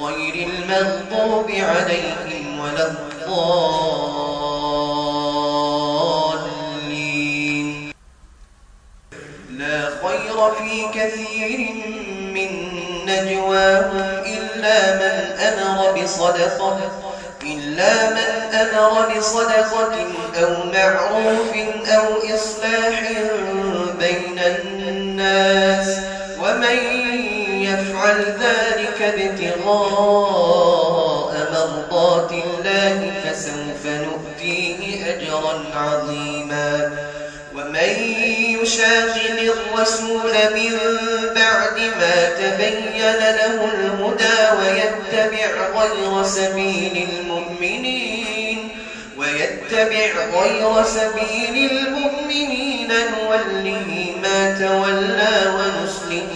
غير المغضوب عليهم ولا الضالين. لا خير في كثير من نجواهم إلا من أمر بصدقة إلا من أمر بصدقة أو معروف أو إصلاح بين الناس. ومن يفعل ذلك ابتغاء مرضات الله فسوف نؤتيه أجرا عظيما. ومن يشاقق الرسول من بعد ما تبين له الهدى ويتبع غير سبيل المؤمنين ويتبع غير سبيل المؤمنين نوله ما تولى جهنم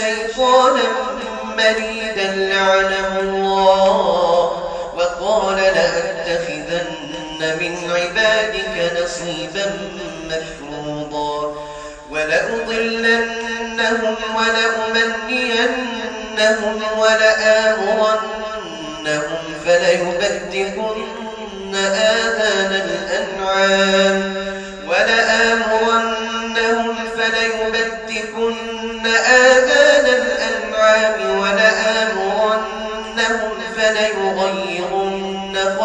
شيطانا مريدا لعنه الله. وقال لأتخذن من عبادك نصيبا مفروضا. ولأضلنهم ولأمنينهم ولآمرنهم فليبتكن آذان الأنعام. ولآمرنهم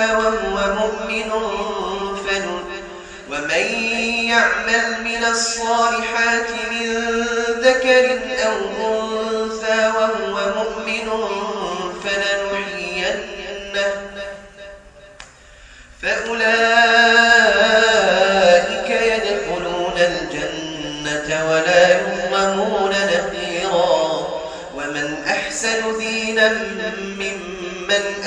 وهو مؤمن فنن ومن يعمل من الصالحات من ذكر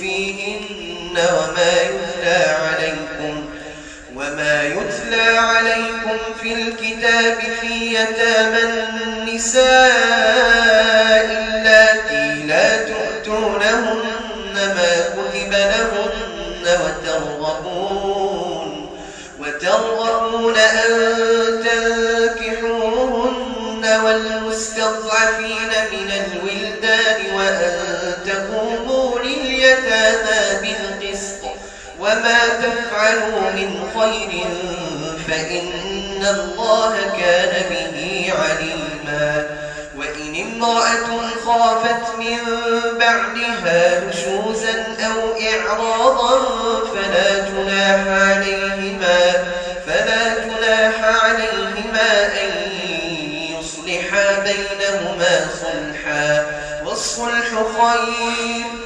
فيهن وما يتلى عليكم وما يتلى عليكم في الكتاب في يتامى النساء وما تفعلوا من خير فإن الله كان به عليما وإن امرأة خافت من بعدها نشوزا أو إعراضا فلا جناح عليهما فلا جناح عليهما أن يصلحا بينهما صلحا والصلح خير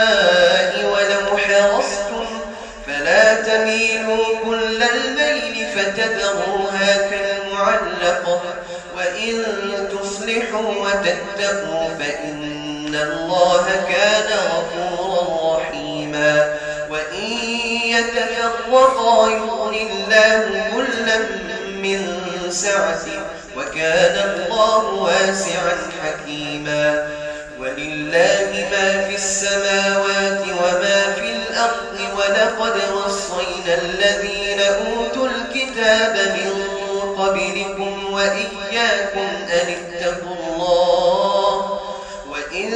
وتتقوا فإن الله كان غفورا رحيما. وإن يتفرقا يغن الله كلا من سعته وكان الله واسعا حكيما. ولله ما في السماوات وما في الأرض ولقد وصينا الذين أوتوا الكتاب من قبلكم وإياكم أن اتقوا الله وإن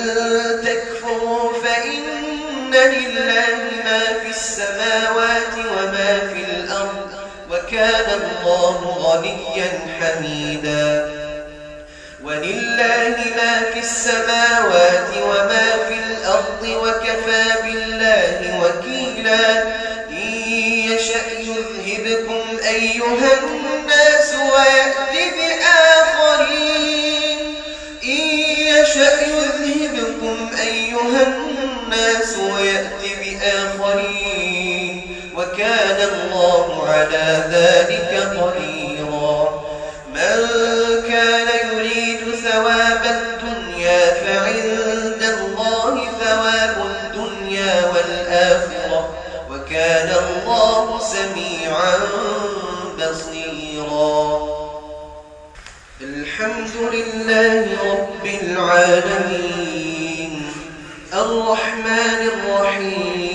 تكفروا فإن لله ما في السماوات وما في الأرض وكان الله غنيا حميدا ولله ما في السماوات وما في الأرض وكفى بالله وكيلا على ذلك قديرا. من كان يريد ثواب الدنيا فعند الله ثواب الدنيا والآخرة وكان الله سميعا بصيرا. الحمد لله رب العالمين. الرحمن الرحيم.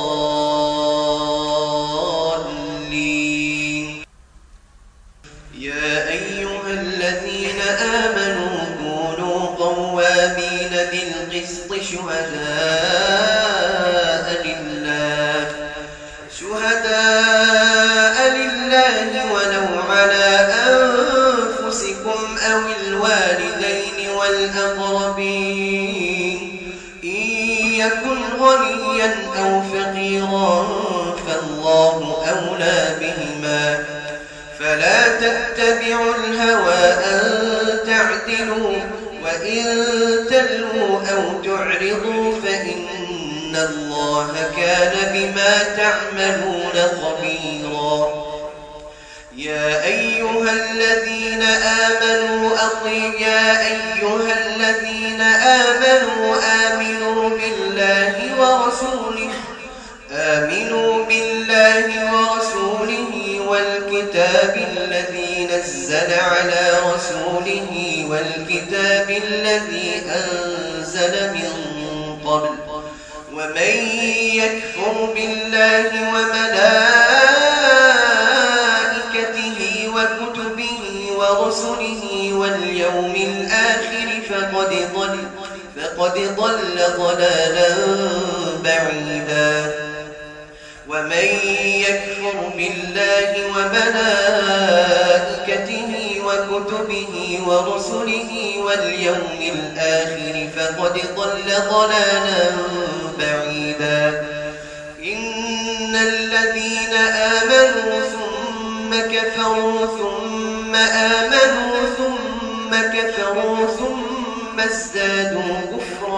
يكن غنيا أو فقيرا فالله أولى بهما. فلا تتبعوا الهوى أن تعدلوا وإن تلووا أو تعرضوا فإن الله كان بما تعملون خبيرا. يا أيها الذين آمنوا أطيعوا يا أيها الذين آمنوا آمنوا بالله ورسوله. آمنوا بالله ورسوله والكتاب الذي نزل على رسوله والكتاب الذي أنزل من قبل. ومن يكفر بالله وملائكته فقد ضل ضلالا بعيدا. ومن يكفر بالله وملائكته وكتبه ورسله واليوم الآخر فقد ضل ضلالا بعيدا. إن الذين آمنوا ثم كفروا ثم آمنوا ثم كفروا ثم ازدادوا كفرا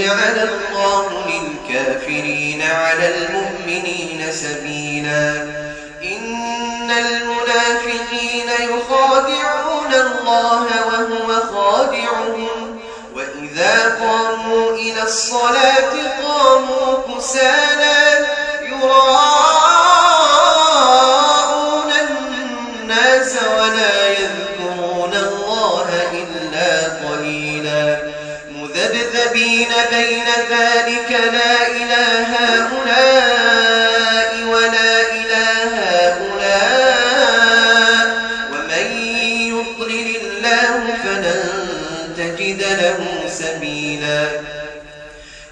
يجعل الله للكافرين على المؤمنين سبيلا. إن المنافقين يخادعون الله وهو خادعهم. وإذا قاموا إلى الصلاة قاموا كسالا يراءون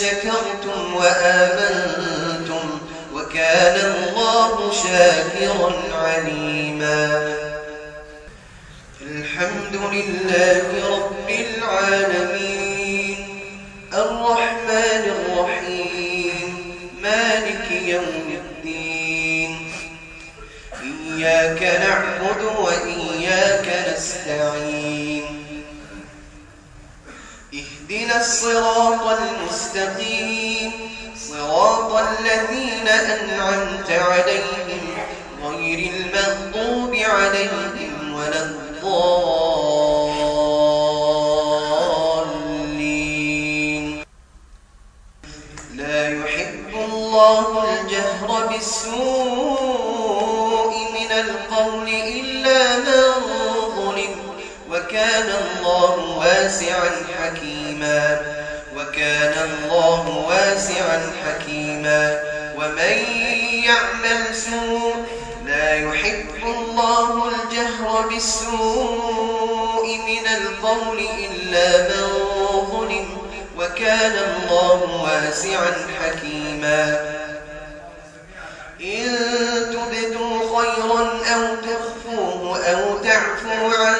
شكرتم وآمنتم وكان الله شاكرا عليما. الحمد لله رب العالمين. الرحمن الرحيم. مالك يوم الدين. إياك نعبد وإياك نستعين. اهدنا الصراط المستقيم. صراط الذين أنعمت عليهم غير المغضوب عليهم ولا الضالين. لا يحب الله الجهر بالسوء من القول إلا من ظلم. وكان الله واسعا وكان الله واسعا حكيما. ومن يعمل سوء لا يحب الله الجهر بالسوء من القول إلا من ظلم. وكان الله واسعا حكيما. إن تبدوا خيرا أو تخفوه أو تعفو عن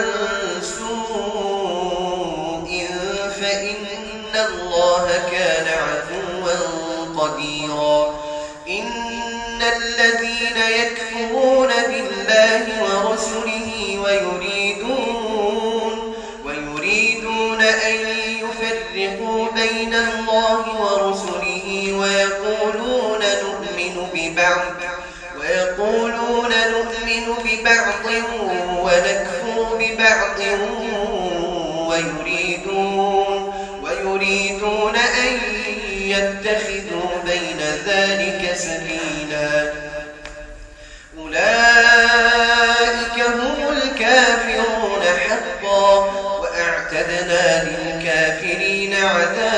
للكافرين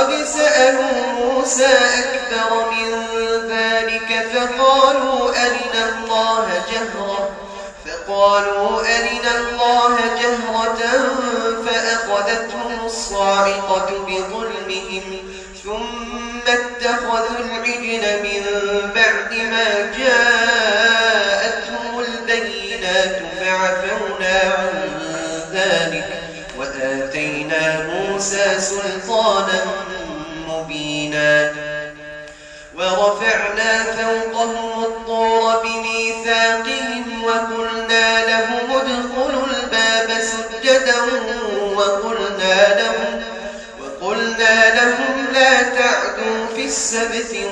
فقد سألوا موسى أكبر من ذلك فقالوا أرنا الله جهرة. فقالوا أرنا الله جهرة فأخذتهم الصاعقة بظلمهم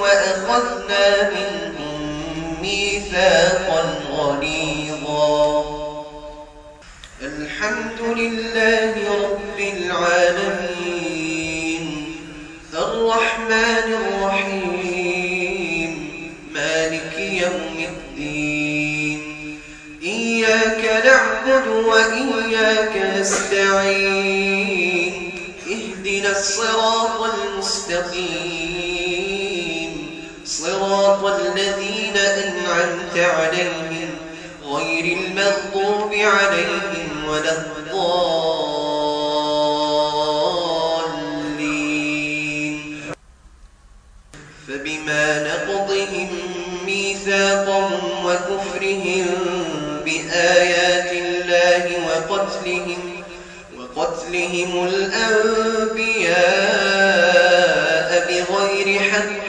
وأخذنا منهم ميثاقا غليظا. الحمد لله رب العالمين. الرحمن الرحيم. مالك يوم الدين. إياك نعبد وإياك نستعين. اهدنا الصراط المستقيم. صراط الذين أنعمت عليهم غير المغضوب عليهم ولا الضالين. فبما نقضهم ميثاقهم وكفرهم بآيات الله وقتلهم وقتلهم الأنبياء بغير حق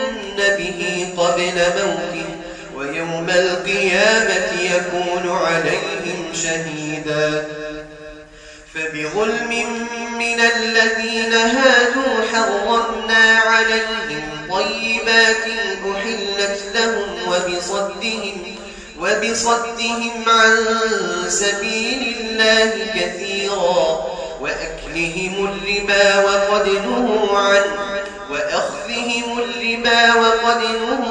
قبل موته ويوم القيامة يكون عليهم شهيدا. فبظلم من الذين هادوا حرمنا عليهم طيبات أحلت لهم وبصدهم وبصدهم عن سبيل الله كثيرا. وأكلهم الربا وقد نهوا عنه وأخذهم الربا وقد نهوا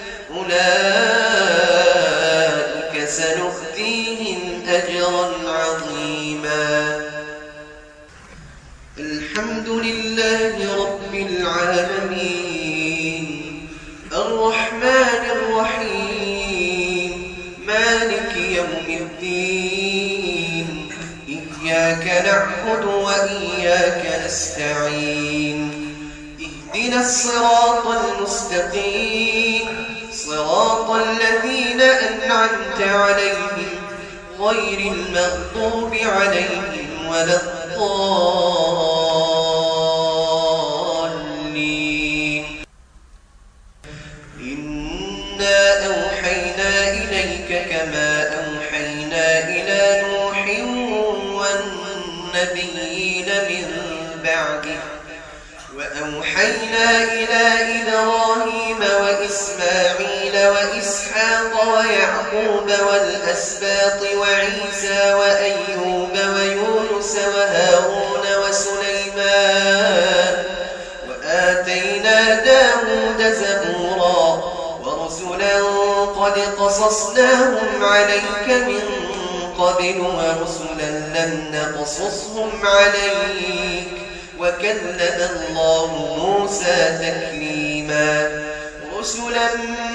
أولئك سنؤتيهم أجرا عظيما. الحمد لله رب العالمين. الرحمن الرحيم. مالك يوم الدين. إياك نعبد وإياك نستعين. اهدنا الصراط عليهم غير المغضوب عليهم ولا الضالين. إنا أوحينا إليك كما أوحينا إلى نوح والنبيين من بعده. وأوحينا إلى إبراهيم وإسماعيل وإسحاق ويعقوب والأسباط وعيسى وأيوب ويونس وهارون وسليمان وآتينا داود زبورا ورسلا قد قصصناهم عليك من قبل ورسلا لم نقصصهم عليك وكلم الله موسى تكليما رسلا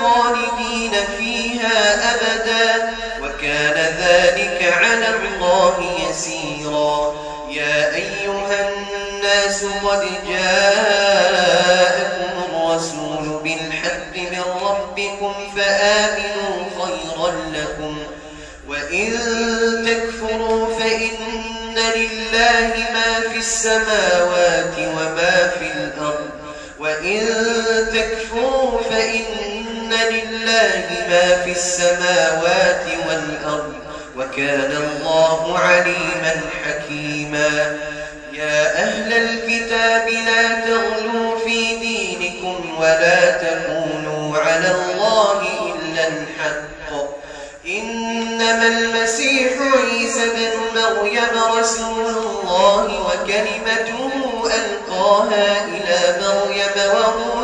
خالدين فيها أبدا وكان ذلك على الله يسيرا. يا أيها الناس قد جاءكم الرسول بالحق من ربكم فآمنوا خيرا لكم وإن تكفروا فإن لله ما في السماوات وما في الأرض وإن تكفروا فإن لله ما في السماوات والأرض وكان الله عليما حكيما. يا أهل الكتاب لا تغلوا في دينكم ولا تقولوا على الله إلا الحق. إنما المسيح عيسى بن مريم رسول الله وكلمته ألقاها إلى مريم وروح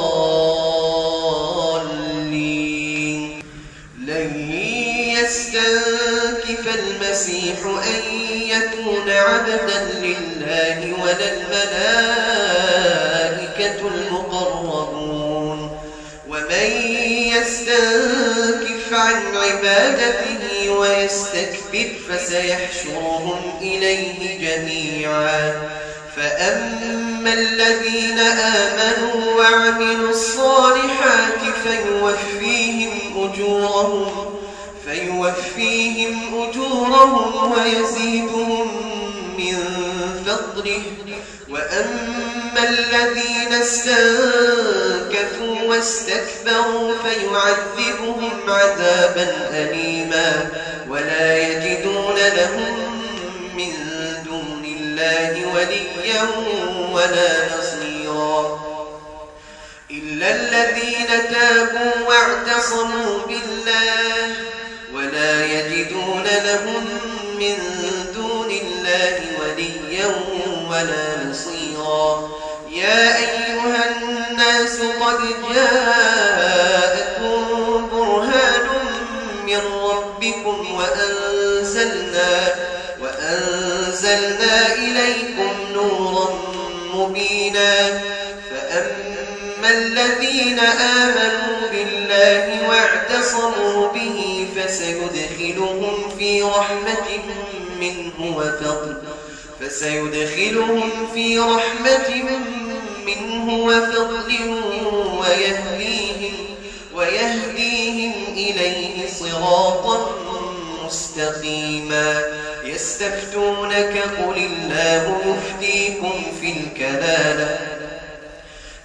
أن يكون عبدا لله ولا الملائكة المقربون. ومن يستنكف عن عبادته ويستكبر فسيحشرهم إليه جميعا. فأما الذين آمنوا وعملوا الصالحات فيوفيهم أجورهم فيوفيهم أجورهم ويزيدهم من فضله. وأما الذين استنكفوا واستكبروا فيعذبهم عذابا أليما ولا يجدون لهم من دون الله وليا ولا نصيرا إلا الذين تابوا واعتصموا بالله ولا يجدون لهم من دون الله وليا ولا نصيرا. يا أيها الناس قد جاءكم برهان من ربكم وأنزلنا, وأنزلنا إليكم نورا مبينا. فأما الذين آمنوا بالله واعتصموا به فسيدخلهم في رحمة منه وفضل فسيدخلهم في رحمة منه وفضل ويهديهم, ويهديهم إليه صراطا مستقيما. يستفتونك قل الله يفتيكم في الكلالة.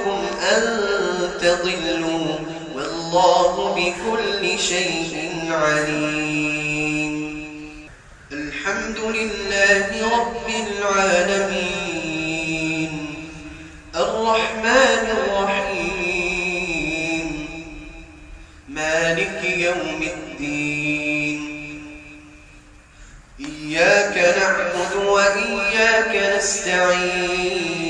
لكم أن تضلوا والله بكل شيء عليم. الحمد لله رب العالمين. الرحمن الرحيم. مالك يوم الدين. إياك نعبد وإياك نستعين.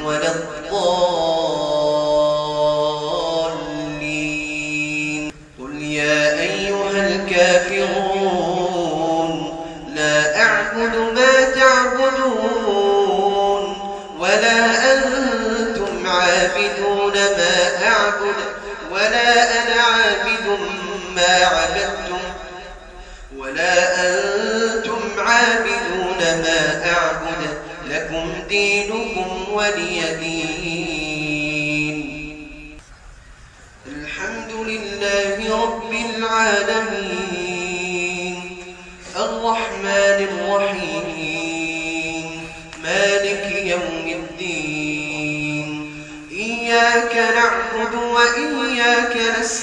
nuevas